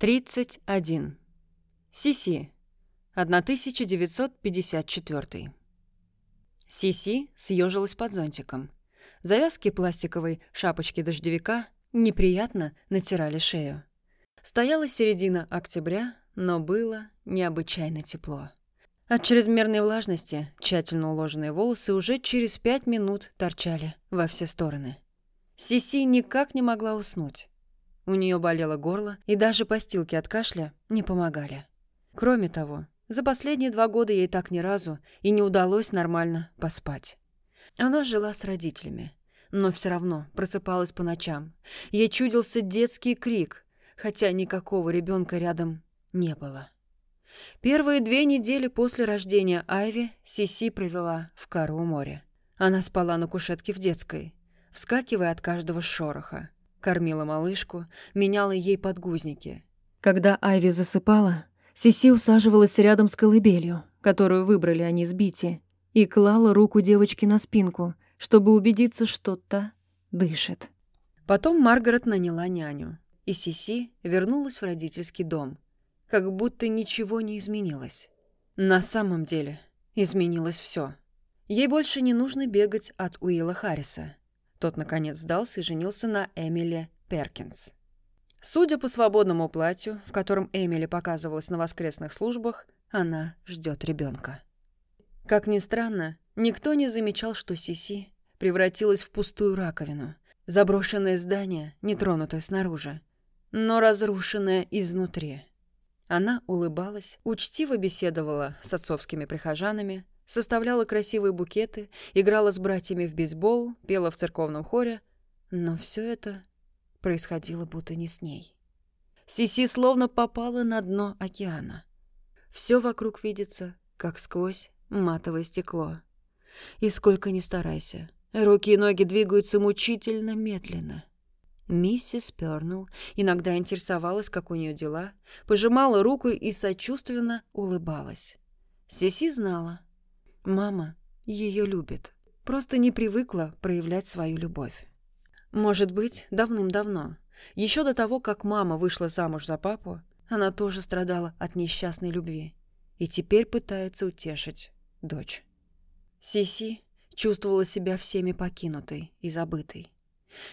31. Сиси. 1954. Сиси съежилась под зонтиком. Завязки пластиковой шапочки дождевика неприятно натирали шею. Стояла середина октября, но было необычайно тепло. От чрезмерной влажности тщательно уложенные волосы уже через пять минут торчали во все стороны. Сиси никак не могла уснуть. У нее болело горло, и даже постилки от кашля не помогали. Кроме того, за последние два года ей так ни разу и не удалось нормально поспать. Она жила с родителями, но все равно просыпалась по ночам. Ей чудился детский крик, хотя никакого ребенка рядом не было. Первые две недели после рождения Айви Сиси провела в Кару море. Она спала на кушетке в детской, вскакивая от каждого шороха. Кормила малышку, меняла ей подгузники. Когда Айви засыпала, Сиси усаживалась рядом с колыбелью, которую выбрали они с Бити, и клала руку девочки на спинку, чтобы убедиться, что та дышит. Потом Маргарет наняла няню, и Сиси вернулась в родительский дом, как будто ничего не изменилось. На самом деле изменилось все. Ей больше не нужно бегать от Уилла Харриса. Тот, наконец, сдался и женился на Эмиле Перкинс. Судя по свободному платью, в котором Эмили показывалась на воскресных службах, она ждет ребенка. Как ни странно, никто не замечал, что Сиси превратилась в пустую раковину, заброшенное здание, нетронутое снаружи, но разрушенное изнутри. Она улыбалась, учтиво беседовала с отцовскими прихожанами, составляла красивые букеты, играла с братьями в бейсбол, пела в церковном хоре, но все это происходило будто не с ней. Сиси словно попала на дно океана. Все вокруг видится, как сквозь матовое стекло. И сколько ни старайся, руки и ноги двигаются мучительно медленно. Миссис Пернелл иногда интересовалась, как у нее дела, пожимала руку и сочувственно улыбалась. Сиси знала, Мама ее любит. Просто не привыкла проявлять свою любовь. Может быть, давным-давно. Еще до того, как мама вышла замуж за папу, она тоже страдала от несчастной любви. И теперь пытается утешить дочь. Сиси чувствовала себя всеми покинутой и забытой.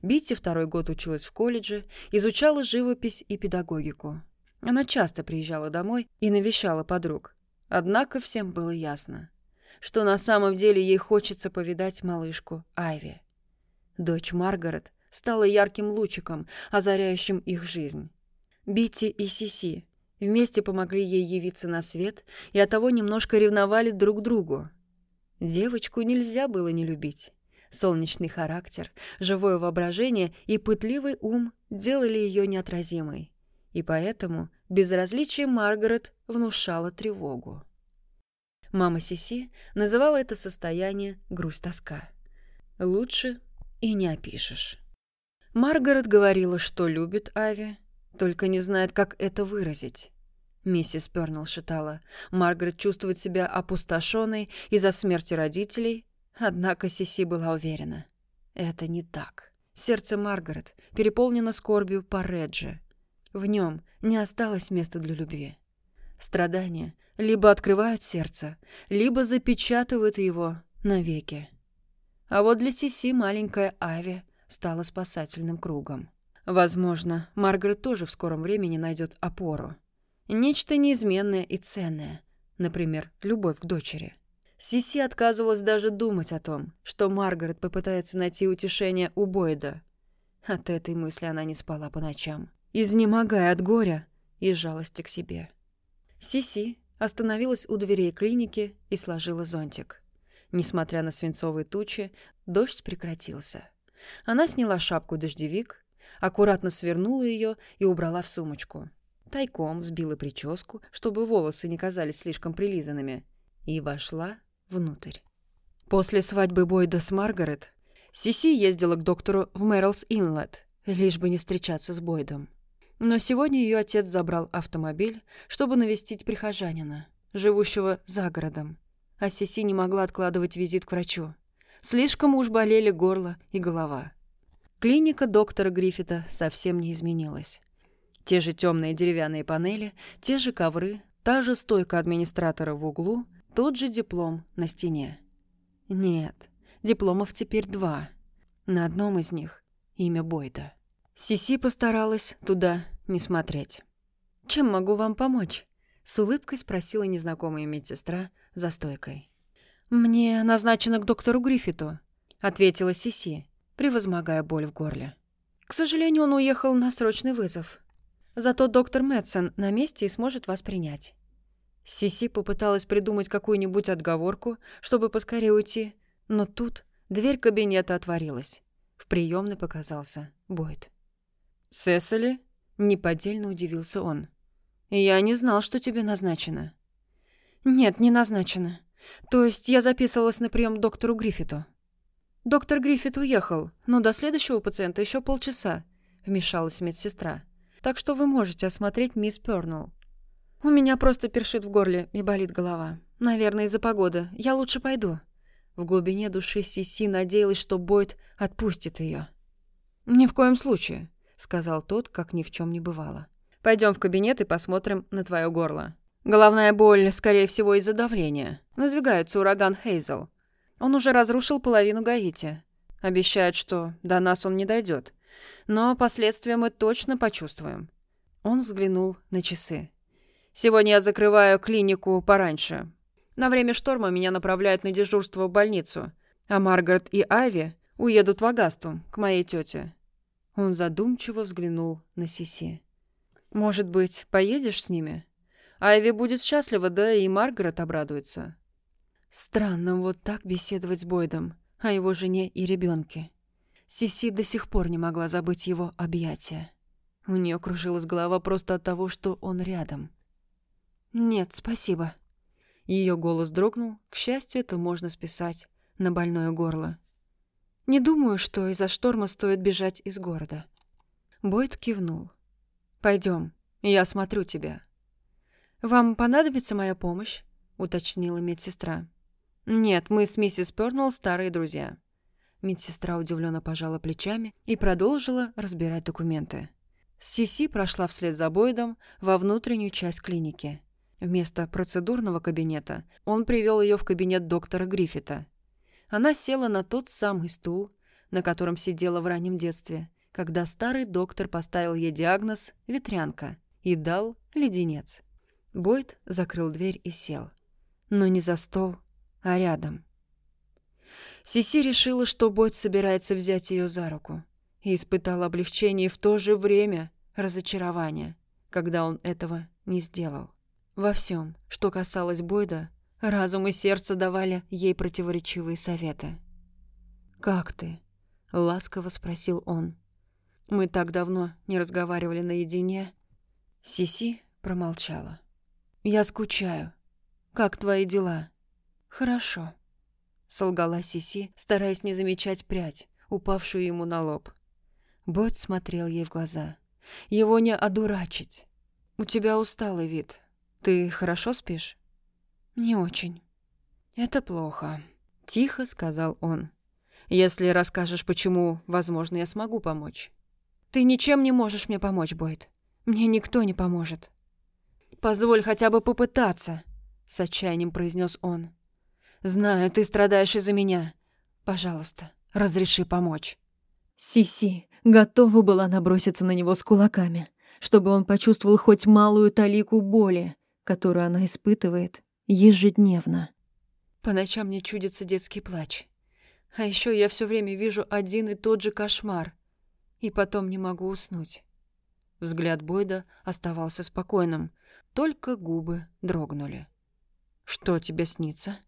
Битти второй год училась в колледже, изучала живопись и педагогику. Она часто приезжала домой и навещала подруг. Однако всем было ясно что на самом деле ей хочется повидать малышку Айви. Дочь Маргарет стала ярким лучиком, озаряющим их жизнь. Битти и Сиси вместе помогли ей явиться на свет и оттого немножко ревновали друг другу. Девочку нельзя было не любить. Солнечный характер, живое воображение и пытливый ум делали ее неотразимой. И поэтому безразличие Маргарет внушало тревогу. Мама Сиси называла это состояние грусть-тоска. Лучше и не опишешь. Маргарет говорила, что любит Ави, только не знает, как это выразить. Миссис Пернелл считала, Маргарет чувствует себя опустошенной из-за смерти родителей, однако Сиси была уверена. Это не так. Сердце Маргарет переполнено скорбью по Реджи. В нем не осталось места для любви. Страдания либо открывают сердце, либо запечатывают его навеки. А вот для Сиси маленькая Ави стала спасательным кругом. Возможно, Маргарет тоже в скором времени найдет опору. Нечто неизменное и ценное, например, любовь к дочери. Сиси отказывалась даже думать о том, что Маргарет попытается найти утешение у Бойда. От этой мысли она не спала по ночам, изнемогая от горя и жалости к себе. Сиси остановилась у дверей клиники и сложила зонтик. Несмотря на свинцовые тучи, дождь прекратился. Она сняла шапку-дождевик, аккуратно свернула ее и убрала в сумочку. Тайком взбила прическу, чтобы волосы не казались слишком прилизанными, и вошла внутрь. После свадьбы Бойда с Маргарет Сиси ездила к доктору в Мэрилс Инлет, лишь бы не встречаться с Бойдом. Но сегодня ее отец забрал автомобиль, чтобы навестить прихожанина, живущего за городом. А Сиси не могла откладывать визит к врачу. Слишком уж болели горло и голова. Клиника доктора Гриффита совсем не изменилась. Те же темные деревянные панели, те же ковры, та же стойка администратора в углу, тот же диплом на стене. Нет, дипломов теперь два. На одном из них имя Бойда. Сиси постаралась туда не смотреть. «Чем могу вам помочь?» — с улыбкой спросила незнакомая медсестра за стойкой. «Мне назначено к доктору Гриффиту», — ответила Сиси, превозмогая боль в горле. «К сожалению, он уехал на срочный вызов. Зато доктор Мэтсон на месте и сможет вас принять». Сиси попыталась придумать какую-нибудь отговорку, чтобы поскорее уйти, но тут дверь кабинета отворилась. В приемной показался Бойд. «Сесили?» — неподдельно удивился он. «Я не знал, что тебе назначено». «Нет, не назначено. То есть я записывалась на прием доктору Гриффиту». «Доктор Гриффит уехал, но до следующего пациента еще полчаса», — вмешалась медсестра. «Так что вы можете осмотреть мисс Пёрнелл». «У меня просто першит в горле и болит голова. Наверное, из-за погоды. Я лучше пойду». В глубине души Сиси надеялась, что Бойд отпустит ее. «Ни в коем случае», — сказал тот, как ни в чем не бывало. Пойдем в кабинет и посмотрим на твое горло. Головная боль, скорее всего, из-за давления. Надвигается ураган Хейзел. Он уже разрушил половину Гаити. Обещает, что до нас он не дойдет. Но последствия мы точно почувствуем. Он взглянул на часы. «Сегодня я закрываю клинику пораньше. На время шторма меня направляют на дежурство в больницу, а Маргарет и Ави уедут в Агасту, к моей тете». Он задумчиво взглянул на Сиси. «Может быть, поедешь с ними?» Айви будет счастлива, да и Маргарет обрадуется. Странно вот так беседовать с Бойдом о его жене и ребенке. Сиси до сих пор не могла забыть его объятия. У нее кружилась голова просто от того, что он рядом. «Нет, спасибо». Ее голос дрогнул. К счастью, это можно списать на больное горло. «Не думаю, что из-за шторма стоит бежать из города». Бойд кивнул. Пойдем, я осмотрю тебя». «Вам понадобится моя помощь?» — уточнила медсестра. «Нет, мы с миссис Пёрнелл старые друзья». Медсестра удивленно пожала плечами и продолжила разбирать документы. Сиси прошла вслед за Бойдом во внутреннюю часть клиники. Вместо процедурного кабинета он привел ее в кабинет доктора Гриффита. Она села на тот самый стул, на котором сидела в раннем детстве, когда старый доктор поставил ей диагноз «ветрянка» и дал леденец. Бойд закрыл дверь и сел. Но не за стол, а рядом. Сиси решила, что Бойд собирается взять ее за руку, и испытал облегчение и в то же время разочарование, когда он этого не сделал. Во всем, что касалось Бойда, разум и сердце давали ей противоречивые советы. «Как ты?» — ласково спросил он. «Мы так давно не разговаривали наедине». Сиси промолчала. «Я скучаю. Как твои дела?» «Хорошо», — солгала Сиси, стараясь не замечать прядь, упавшую ему на лоб. Бот смотрел ей в глаза. «Его не одурачить. У тебя усталый вид. Ты хорошо спишь?» «Не очень». «Это плохо», — тихо сказал он. «Если расскажешь, почему, возможно, я смогу помочь». «Ты ничем не можешь мне помочь, Бойд. Мне никто не поможет». «Позволь хотя бы попытаться», — с отчаянием произнес он. «Знаю, ты страдаешь из-за меня. Пожалуйста, разреши помочь». Сиси готова была наброситься на него с кулаками, чтобы он почувствовал хоть малую талику боли, которую она испытывает ежедневно. По ночам мне чудится детский плач. А еще я все время вижу один и тот же кошмар, и потом не могу уснуть. Взгляд Бойда оставался спокойным, только губы дрогнули. «Что тебе снится?»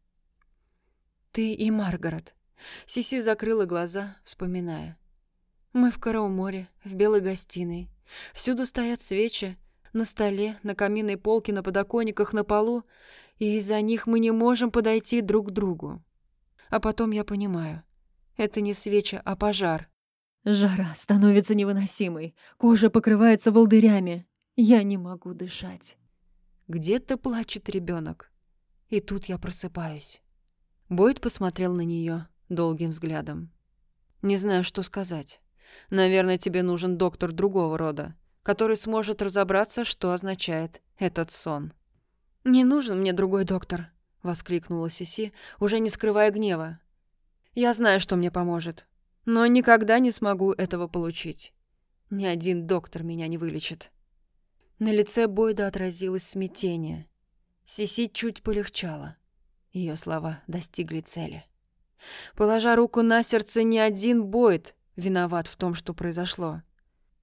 «Ты и Маргарет». Сиси закрыла глаза, вспоминая. «Мы в Карауморе, в белой гостиной. Всюду стоят свечи, на столе, на каминной полке, на подоконниках, на полу, и из-за них мы не можем подойти друг к другу. А потом я понимаю, это не свеча, а пожар. Жара становится невыносимой, кожа покрывается волдырями. Я не могу дышать. Где-то плачет ребенок. И тут я просыпаюсь. Бойд посмотрел на нее долгим взглядом. «Не знаю, что сказать. Наверное, тебе нужен доктор другого рода. Который сможет разобраться, что означает этот сон. «Не нужен мне другой доктор», — воскликнула Сиси, уже не скрывая гнева. «Я знаю, что мне поможет, но никогда не смогу этого получить. Ни один доктор меня не вылечит». На лице Бойда отразилось смятение. Сиси чуть полегчало. Ее слова достигли цели. Положа руку на сердце, ни один Бойд виноват в том, что произошло.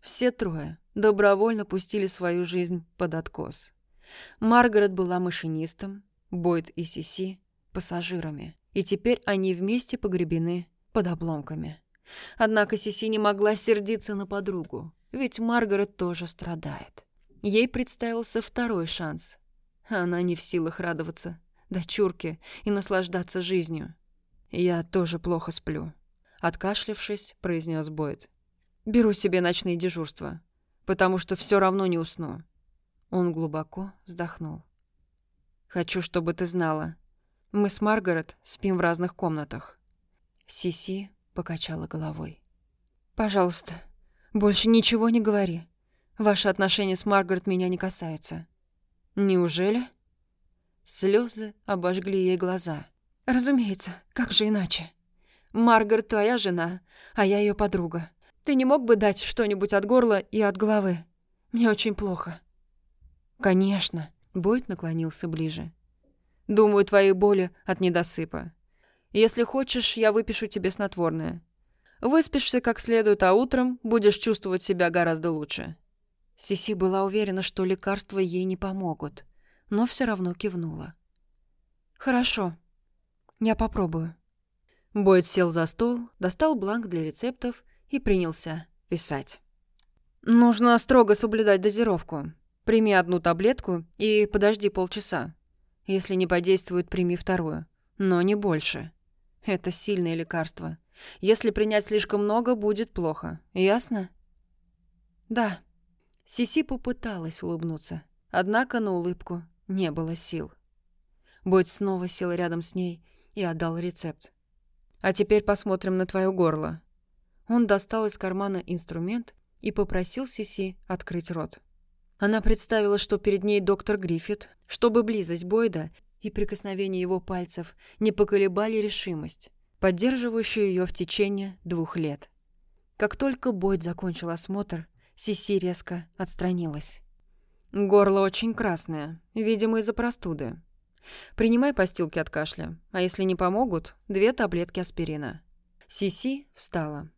Все трое добровольно пустили свою жизнь под откос. Маргарет была машинистом, Бойд и Сиси — пассажирами, и теперь они вместе погребены под обломками. Однако Сиси не могла сердиться на подругу, ведь Маргарет тоже страдает. Ей представился второй шанс. Она не в силах радоваться дочурке и наслаждаться жизнью. «Я тоже плохо сплю», — откашлявшись, произнес Бойд. «Беру себе ночные дежурства, потому что все равно не усну». Он глубоко вздохнул. «Хочу, чтобы ты знала. Мы с Маргарет спим в разных комнатах». Сиси покачала головой. «Пожалуйста, больше ничего не говори. Ваши отношения с Маргарет меня не касаются». «Неужели?» Слезы обожгли ей глаза. «Разумеется, как же иначе? Маргарет твоя жена, а я ее подруга. Ты не мог бы дать что-нибудь от горла и от головы? Мне очень плохо». «Конечно», — Бойт наклонился ближе. «Думаю, твои боли от недосыпа. Если хочешь, я выпишу тебе снотворное. Выспишься как следует, а утром будешь чувствовать себя гораздо лучше». Сиси была уверена, что лекарства ей не помогут, но все равно кивнула. «Хорошо, я попробую». Бойд сел за стол, достал бланк для рецептов и принялся писать. «Нужно строго соблюдать дозировку. Прими одну таблетку и подожди полчаса. Если не подействует, прими вторую. Но не больше. Это сильное лекарство. Если принять слишком много, будет плохо. Ясно?» «Да». Сиси попыталась улыбнуться, однако на улыбку не было сил. Бойд снова сел рядом с ней и отдал рецепт. «А теперь посмотрим на твое горло». Он достал из кармана инструмент и попросил Сиси открыть рот. Она представила, что перед ней доктор Гриффит, чтобы близость Бойда и прикосновение его пальцев не поколебали решимость, поддерживающую ее в течение двух лет. Как только Бойд закончил осмотр, Сиси резко отстранилась. «Горло очень красное, видимо, из-за простуды. Принимай постилки от кашля, а если не помогут, две таблетки аспирина». Сиси встала.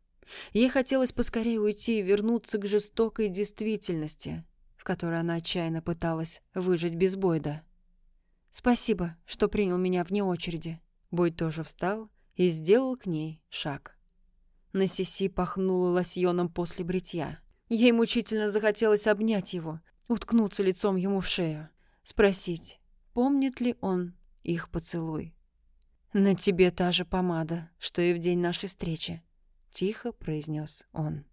Ей хотелось поскорее уйти и вернуться к жестокой действительности, в которой она отчаянно пыталась выжить без Бойда. «Спасибо, что принял меня вне очереди». Бойд тоже встал и сделал к ней шаг. На Сиси пахнуло лосьоном после бритья. Ей мучительно захотелось обнять его, уткнуться лицом ему в шею, спросить, помнит ли он их поцелуй. «На тебе та же помада, что и в день нашей встречи», — тихо произнес он.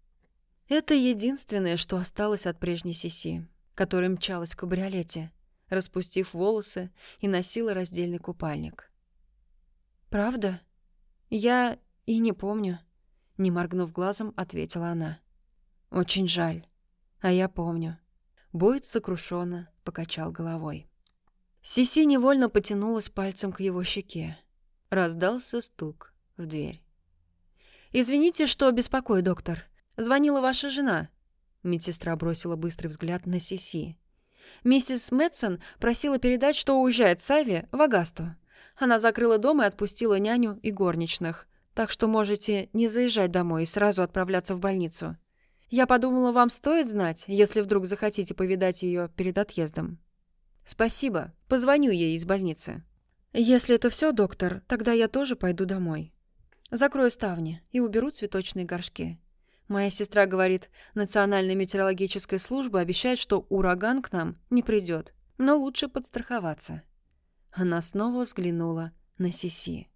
Это единственное, что осталось от прежней Сиси, которая мчалась в кабриолете, распустив волосы и носила раздельный купальник. «Правда? Я и не помню», — не моргнув глазом, ответила она. «Очень жаль. А я помню». Бойд сокрушенно покачал головой. Сиси невольно потянулась пальцем к его щеке. Раздался стук в дверь. «Извините, что беспокою, доктор. Звонила ваша жена». Медсестра бросила быстрый взгляд на Сиси. «Миссис Мэтсон просила передать, что уезжает Сави в Агасту. Она закрыла дом и отпустила няню и горничных, так что можете не заезжать домой и сразу отправляться в больницу. Я подумала, вам стоит знать, если вдруг захотите повидать ее перед отъездом». «Спасибо. Позвоню ей из больницы». «Если это все, доктор, тогда я тоже пойду домой. Закрою ставни и уберу цветочные горшки. Моя сестра говорит, Национальная метеорологическая служба обещает, что ураган к нам не придет, но лучше подстраховаться». Она снова взглянула на Сиси.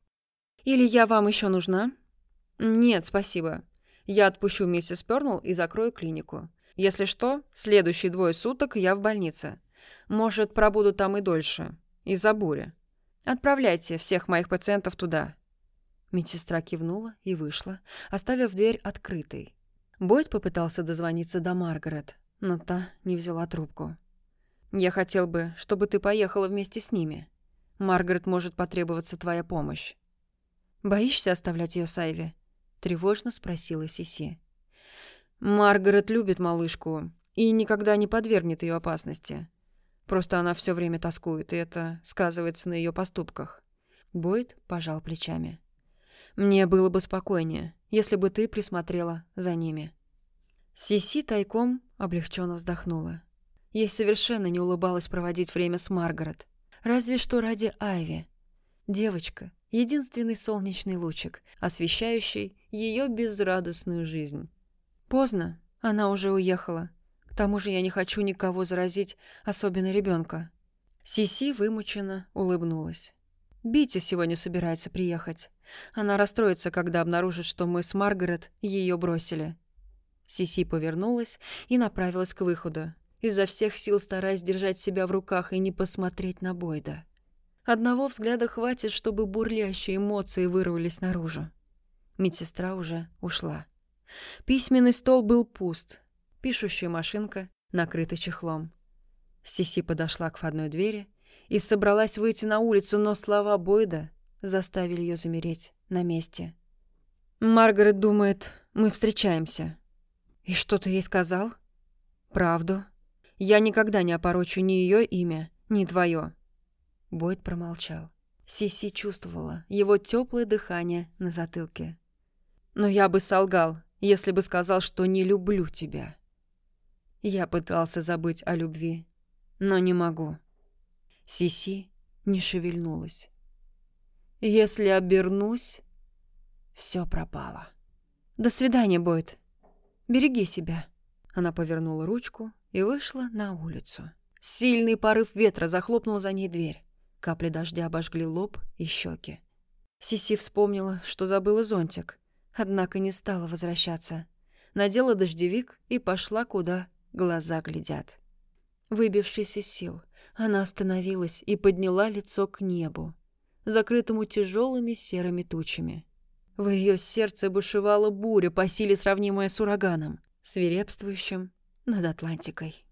«Или я вам еще нужна?» «Нет, спасибо. Я отпущу миссис Пернелл и закрою клинику. Если что, следующие двое суток я в больнице. Может, пробуду там и дольше. Из-за бури. Отправляйте всех моих пациентов туда». Медсестра кивнула и вышла, оставив дверь открытой. Бойд попытался дозвониться до Маргарет, но та не взяла трубку. «Я хотел бы, чтобы ты поехала вместе с ними. Маргарет может потребоваться твоя помощь». «Боишься оставлять ее с Айви?» — тревожно спросила Сиси. «Маргарет любит малышку и никогда не подвергнет ее опасности. Просто она все время тоскует, и это сказывается на ее поступках». Бойд пожал плечами. «Мне было бы спокойнее, если бы ты присмотрела за ними». Сиси тайком облегченно вздохнула. Ей совершенно не улыбалось проводить время с Маргарет. Разве что ради Айви. Девочка — единственный солнечный лучик, освещающий ее безрадостную жизнь. Поздно, она уже уехала. К тому же я не хочу никого заразить, особенно ребенка. Сиси вымученно улыбнулась. Бити сегодня собирается приехать. Она расстроится, когда обнаружит, что мы с Маргарет ее бросили. Сиси повернулась и направилась к выходу, изо всех сил стараясь держать себя в руках и не посмотреть на Бойда. Одного взгляда хватит, чтобы бурлящие эмоции вырвались наружу. Медсестра уже ушла. Письменный стол был пуст, Пишущая машинка накрыта чехлом. Сиси подошла к входной двери и собралась выйти на улицу, но слова Бойда заставили ее замереть на месте. «Маргарет думает, мы встречаемся». «И что ты ей сказал?» «Правду. Я никогда не опорочу ни ее имя, ни твое». Бойд промолчал. Сиси чувствовала его теплое дыхание на затылке. «Но я бы солгал, если бы сказал, что не люблю тебя». Я пытался забыть о любви, но не могу. Сиси не шевельнулась. Если обернусь, все пропало. До свидания, Бойд. Береги себя. Она повернула ручку и вышла на улицу. Сильный порыв ветра захлопнул за ней дверь. Капли дождя обожгли лоб и щеки. Сиси вспомнила, что забыла зонтик, однако не стала возвращаться. Надела дождевик и пошла, куда глаза глядят. Выбившись из сил, она остановилась и подняла лицо к небу, закрытому тяжелыми серыми тучами. В ее сердце бушевала буря, по силе сравнимая с ураганом, свирепствующим над Атлантикой.